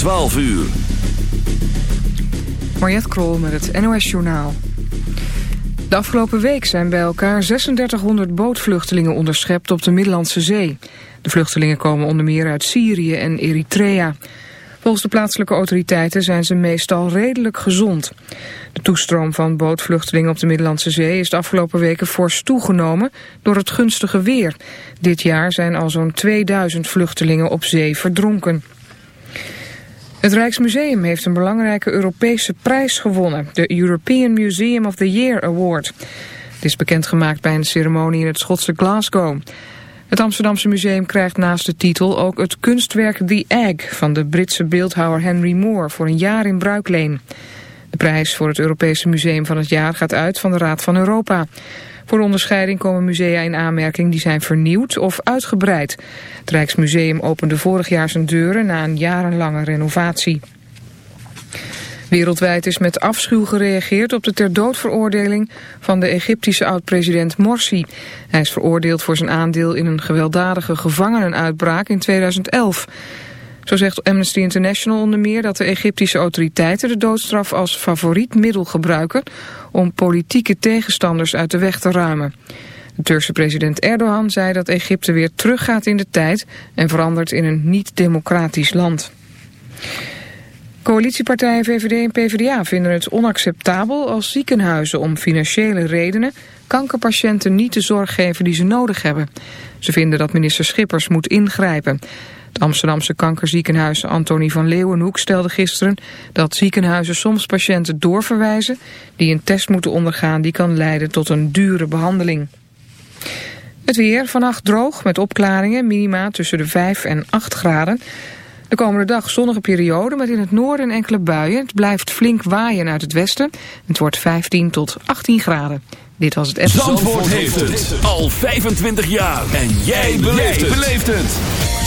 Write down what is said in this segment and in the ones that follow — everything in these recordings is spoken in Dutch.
12 uur. Mariette Krol met het NOS Journaal. De afgelopen week zijn bij elkaar 3600 bootvluchtelingen onderschept op de Middellandse Zee. De vluchtelingen komen onder meer uit Syrië en Eritrea. Volgens de plaatselijke autoriteiten zijn ze meestal redelijk gezond. De toestroom van bootvluchtelingen op de Middellandse Zee is de afgelopen weken fors toegenomen door het gunstige weer. Dit jaar zijn al zo'n 2000 vluchtelingen op zee verdronken. Het Rijksmuseum heeft een belangrijke Europese prijs gewonnen, de European Museum of the Year Award. Het is bekendgemaakt bij een ceremonie in het Schotse Glasgow. Het Amsterdamse museum krijgt naast de titel ook het kunstwerk The Egg van de Britse beeldhouwer Henry Moore voor een jaar in bruikleen. De prijs voor het Europese Museum van het Jaar gaat uit van de Raad van Europa. Voor de onderscheiding komen musea in aanmerking die zijn vernieuwd of uitgebreid. Het Rijksmuseum opende vorig jaar zijn deuren na een jarenlange renovatie. Wereldwijd is met afschuw gereageerd op de ter dood veroordeling van de Egyptische oud-president Morsi. Hij is veroordeeld voor zijn aandeel in een gewelddadige gevangenenuitbraak in 2011. Zo zegt Amnesty International onder meer dat de Egyptische autoriteiten de doodstraf als favoriet middel gebruiken om politieke tegenstanders uit de weg te ruimen. De Turkse president Erdogan zei dat Egypte weer teruggaat in de tijd en verandert in een niet-democratisch land. Coalitiepartijen VVD en PvdA vinden het onacceptabel als ziekenhuizen om financiële redenen kankerpatiënten niet de zorg geven die ze nodig hebben. Ze vinden dat minister Schippers moet ingrijpen. Het Amsterdamse kankerziekenhuis Antonie van Leeuwenhoek stelde gisteren dat ziekenhuizen soms patiënten doorverwijzen die een test moeten ondergaan die kan leiden tot een dure behandeling. Het weer, vannacht droog met opklaringen, minima tussen de 5 en 8 graden. De komende dag zonnige periode met in het noorden enkele buien. Het blijft flink waaien uit het westen. Het wordt 15 tot 18 graden. Dit was het F. Zandvoort heeft het al 25 jaar. En jij beleeft het.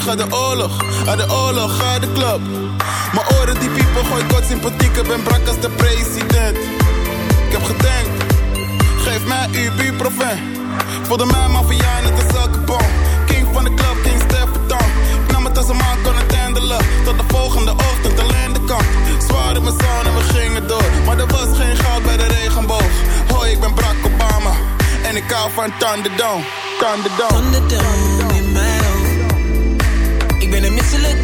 terug de oorlog, uit de oorlog, uit de club. Mijn oren die piepen, gooi kort sympathiek. Ik ben brak als de president. Ik heb gedenkt, geef mij uw buurproven. Voelde mij maffia net een zakkenbom. King van de club, King Stefan. Ik nam het als een man kon het handelen. Tot de volgende ochtend alleen de kant. Zwaar in mijn zon en we gingen door. Maar er was geen goud bij de regenboog. Hoi, ik ben Barack Obama. En ik hou van Thunderdome, Thunderdome. Thunderdome. Ik ben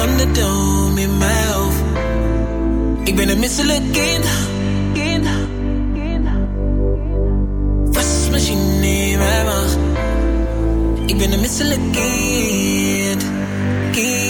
Thunderdome in mijn hoofd. Ik ben een misselijk kind. kind. Wasmachine in mijn maag. Ik ben een misselijk kind. Kind.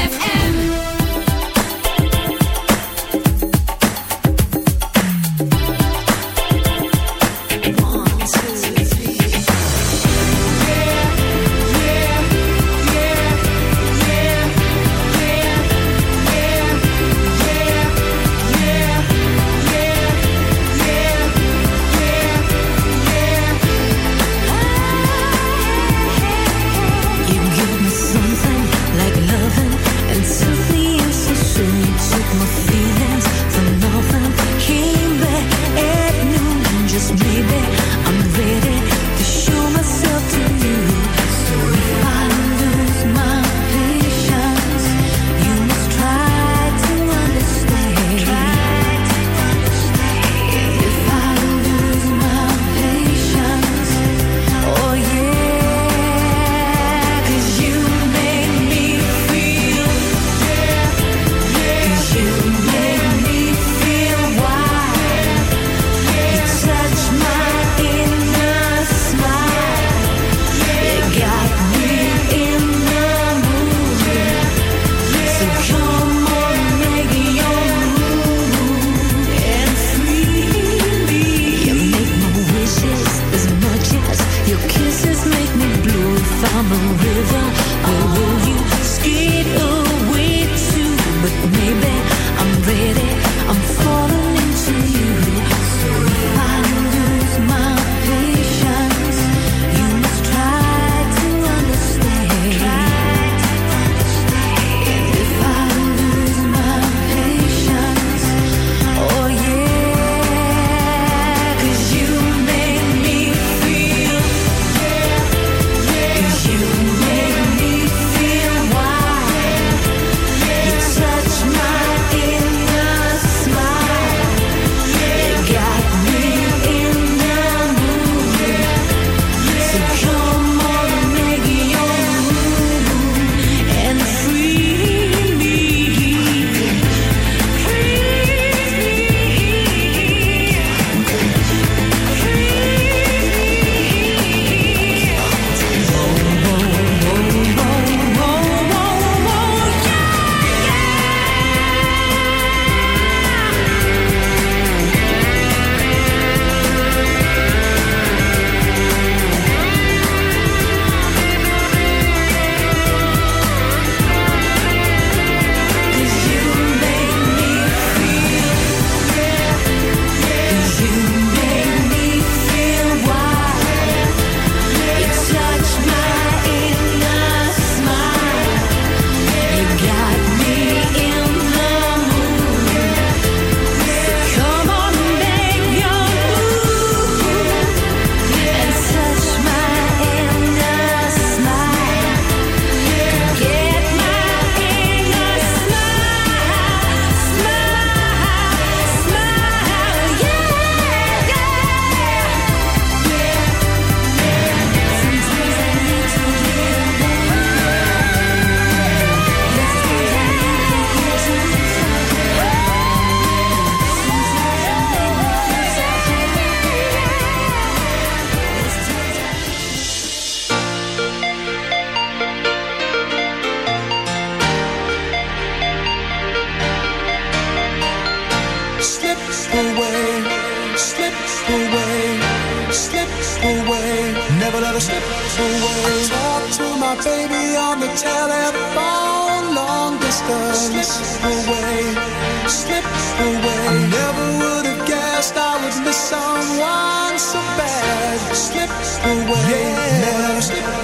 away. Yeah.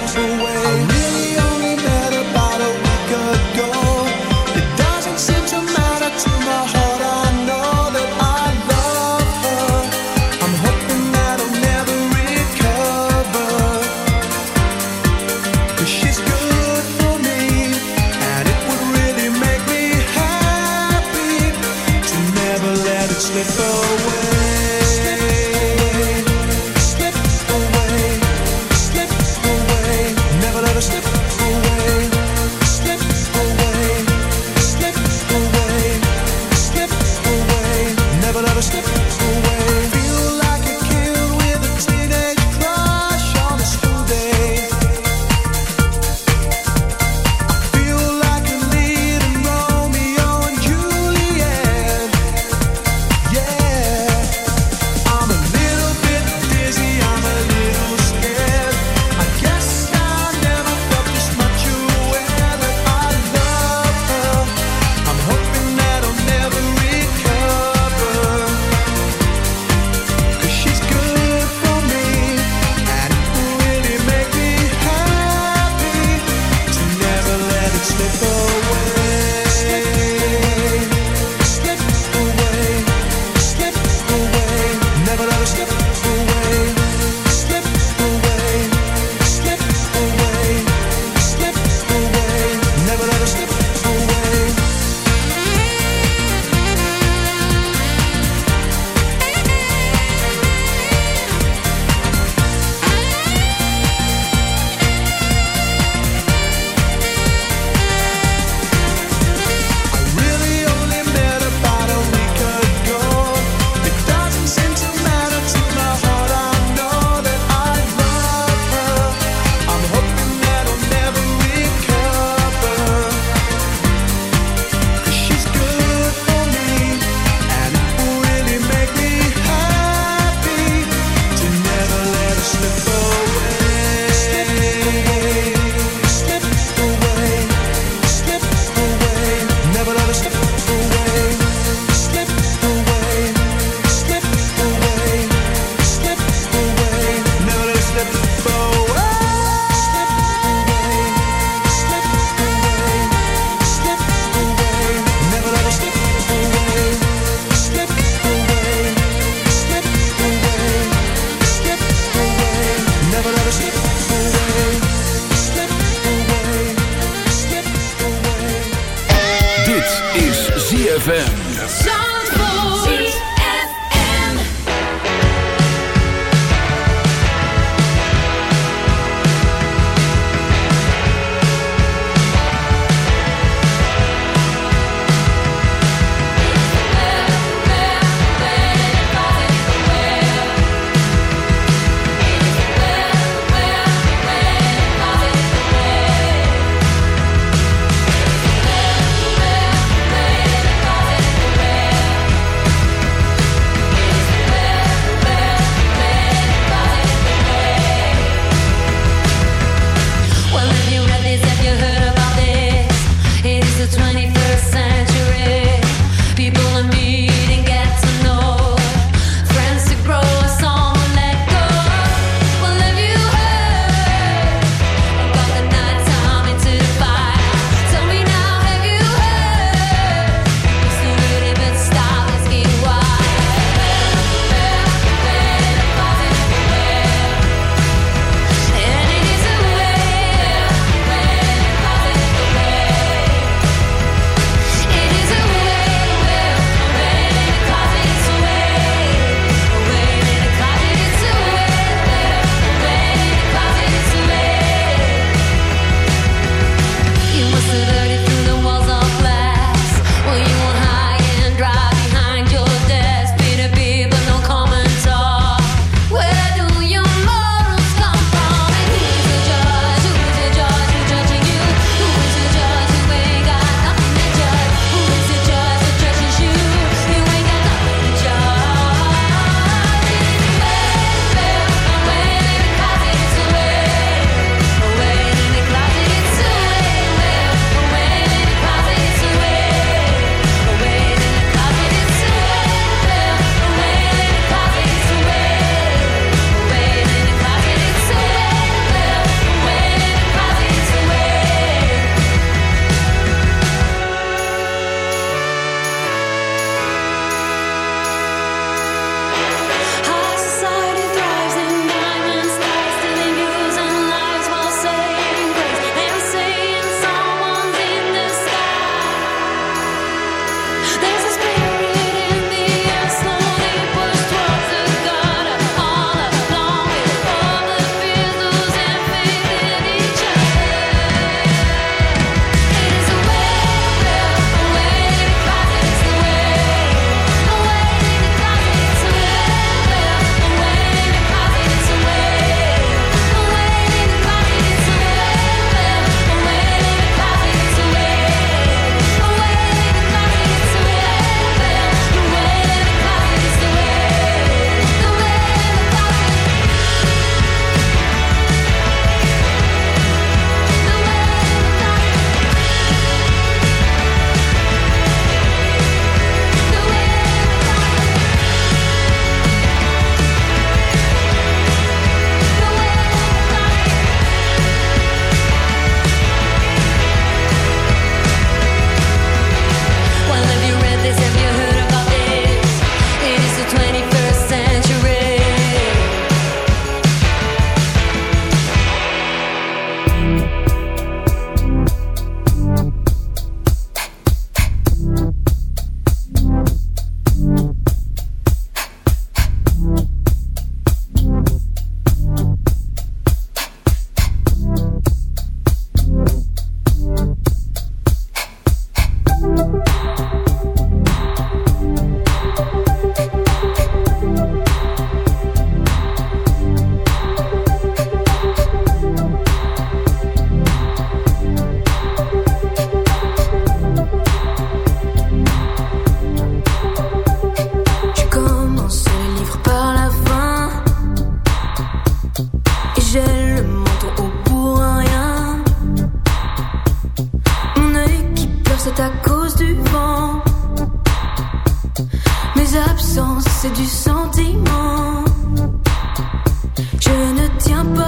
Je ne tiens pas